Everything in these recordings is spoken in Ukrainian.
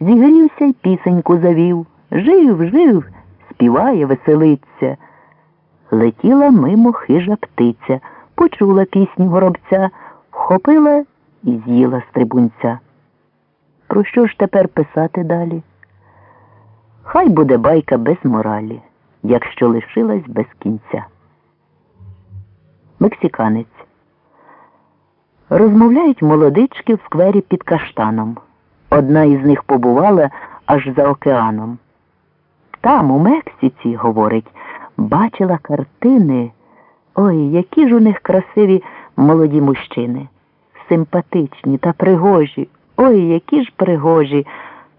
Зігрівся й пісеньку завів. Жив, жив, співає, веселиться. Летіла мимо хижа птиця, почула пісню горобця, вхопила і з'їла стрибунця. Про що ж тепер писати далі? Хай буде байка без моралі, якщо лишилась без кінця. Мексиканець. Розмовляють молодички в сквері під каштаном. Одна із них побувала аж за океаном. Там, у Мексиці, говорить, бачила картини. Ой, які ж у них красиві молоді мужчини, симпатичні та пригожі. Ой, які ж пригожі,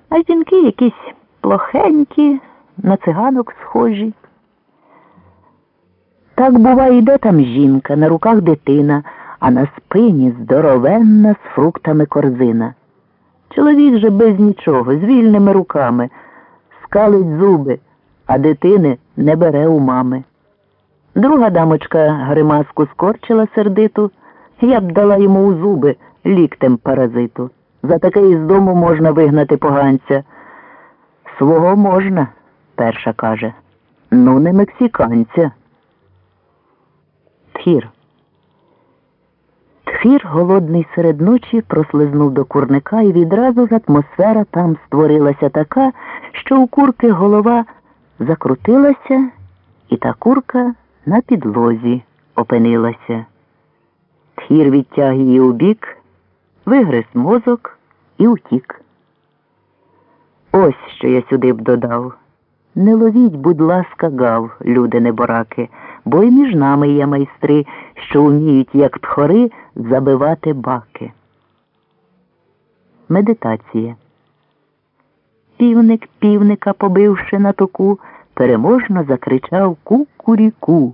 а жінки якісь плохенькі, на циганок схожі. Так буває, йде там жінка, на руках дитина, а на спині здоровенна з фруктами корзина. Чоловік же без нічого, з вільними руками, скалить зуби, а дитини не бере у мами. Друга дамочка гримаску скорчила сердиту, я б дала йому у зуби ліктем паразиту. За таке із дому можна вигнати поганця. Свого можна, перша каже. Ну, не мексиканця. Тхір. Тхір, голодний серед ночі, прослизнув до курника, і відразу ж атмосфера там створилася така, що у курки голова закрутилася, і та курка на підлозі опинилася. Тхір відтяг її у бік, вигриз мозок і утік. Ось що я сюди б додав. Не ловіть, будь ласка, гав, люди небораки, бо й між нами є майстри, що вміють, як тхори, забивати баки. Медитація. Півник півника, побивши на току, переможно закричав ку-куріку.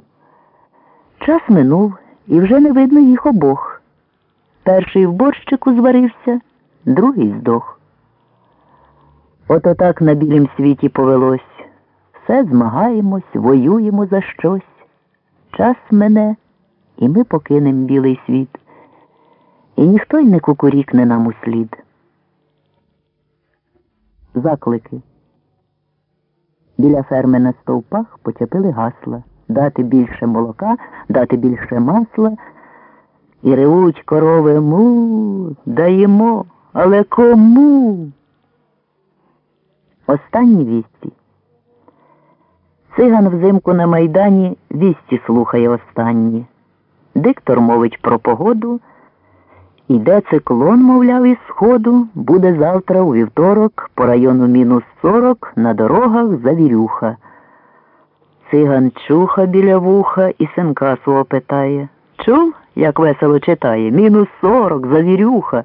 Час минув, і вже не видно їх обох. Перший в борщику зварився, другий здох. Ото так на білім світі повелось. Все змагаємось, воюємо за щось. Час мене, і ми покинем білий світ. І ніхто й не кукурікне нам у слід. Заклики. Біля ферми на стовпах почепили гасла дати більше молока, дати більше масла. І ревуть корови му, даємо, але кому? Останні вісті. Циган взимку на майдані вісті слухає останні. Диктор мовить про погоду. Іде циклон, мовляв, із сходу, буде завтра у вівторок по району мінус сорок на дорогах завірюха. Циган чуха біля вуха і синка свого питає. Чув, як весело читає, мінус сорок, завірюха.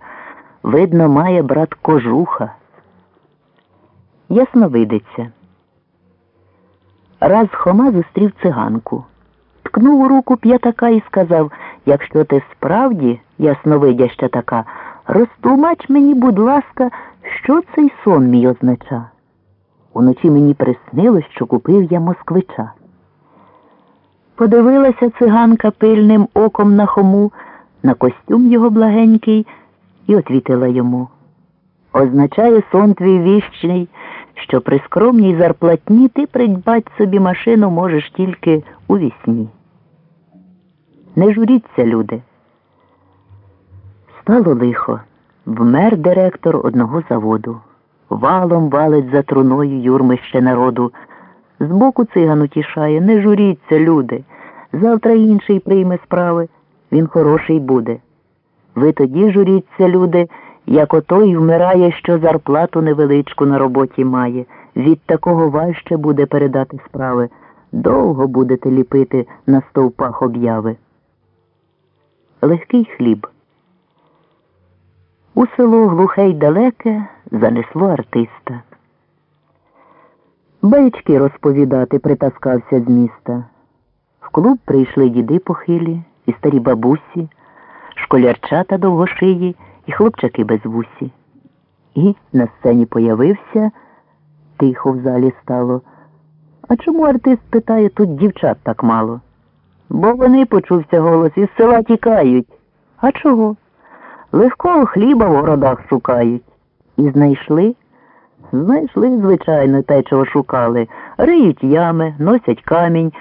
Видно, має брат кожуха. Ясновидиться. Раз Хома зустрів циганку. Ткнув у руку п'ятака і сказав якщо ти справді ясновидяща така, розтлумач мені, будь ласка, що цей сон мій означа. Уночі мені приснилось, що купив я москвича. Подивилася циганка пильним оком на хому, на костюм його благенький, і отвітила йому. Означає сон твій віщний, що при скромній зарплатні ти придбать собі машину можеш тільки у вісні. Не журіться, люди. Стало лихо. Вмер директор одного заводу. Валом валить за труною юрмище народу. Збоку циган утішає, не журіться, люди. Завтра інший прийме справи, він хороший буде. Ви тоді журіться, люди, як отой вмирає, що зарплату невеличку на роботі має. Від такого важче буде передати справи. Довго будете ліпити на стовпах обяви. Легкий хліб. У село глухе й далеке занесло артиста. Баєчки розповідати притаскався з міста. В клуб прийшли діди похилі, і старі бабусі, школярчата довгошиї і хлопчаки без вусі. І на сцені появився, тихо в залі стало. А чому артист питає тут дівчат так мало? Бо вони, почувся голос, із села тікають. А чого? Легкого хліба в городах шукають. І знайшли Знайшли, звичайно, те, чого шукали. Риють ями, носять камінь,